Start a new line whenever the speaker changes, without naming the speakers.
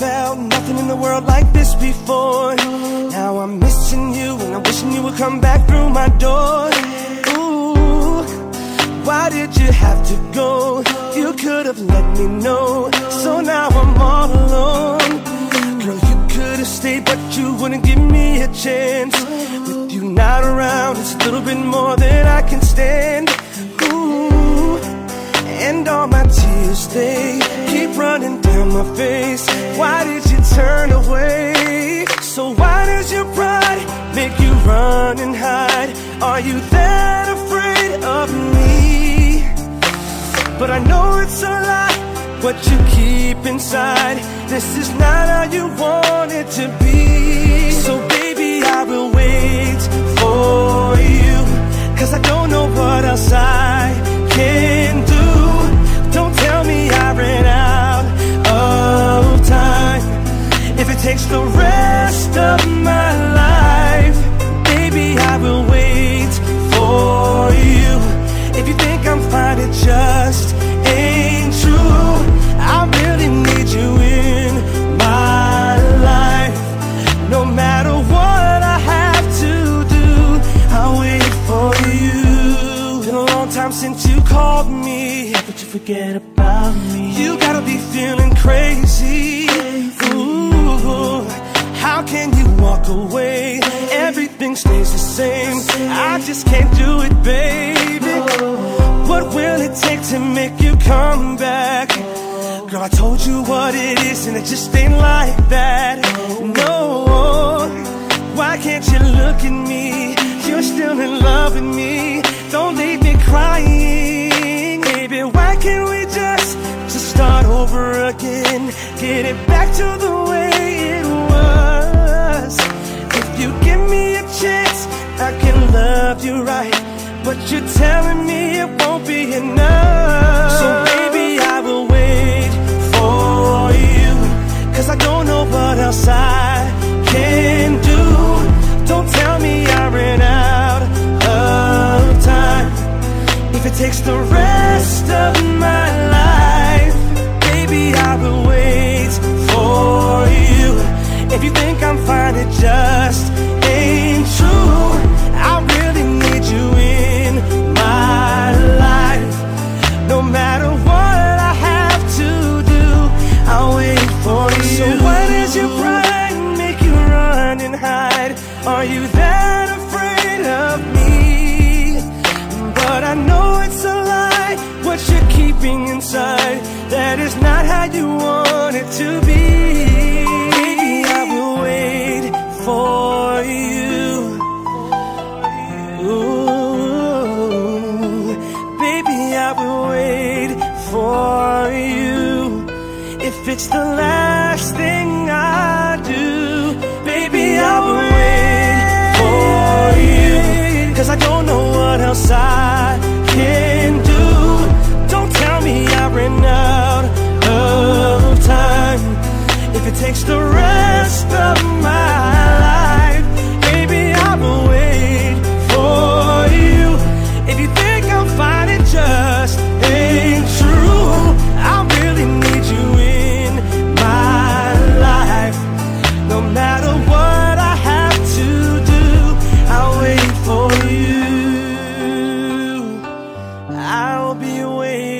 nothing in the world like this before. Now I'm missing you and I'm wishing you would come back through my door. Ooh, why did you have to go? You could have let me know. So now I'm all alone. Girl, you could have stayed, but you wouldn't give me a chance. With you not around, it's a little bit more than I can stand. Ooh, and all my tears, they keep running down my face. Why did you turn away? So why does your pride make you run and hide? Are you that afraid of me? But I know it's a lie, what you keep inside. This is not how you want it to be. So baby, I will wait for you. Cause I don't know what else takes the rest of my life, baby, I will wait for you. If you think I'm fine, it just ain't true. I really need you in my life. No matter what I have to do, I'll wait for you. Been a long time since you called me, but you forget about me. You gotta be feeling crazy. Ooh, how can you walk away? Everything stays the same. I just can't do it, baby. What will it take to make you come back? Girl, I told you what it is, and it just ain't like that. No, why can't you look at me? You're still in love with me. Don't leave me crying, baby. Why can't we just just start over again? Get it back to the love you right. But you're telling me it won't be enough. So baby, I will wait for you. Cause I don't know what else I can do. Don't tell me I ran out of time. If it takes the rest of my life, baby, I will wait for you. If you think I'm fine, it just Are you that afraid of me? But I know it's a lie, what you're keeping inside. That is not how you want it to be. Baby, I will wait for you. Ooh, baby, I will wait for you. If it's the last thing I do, baby, I will the rest of my life. Maybe I will wait for you. If you think I'm just ain't true. I really need you in my life. No matter what I have to do, I'll wait for you. I'll be waiting.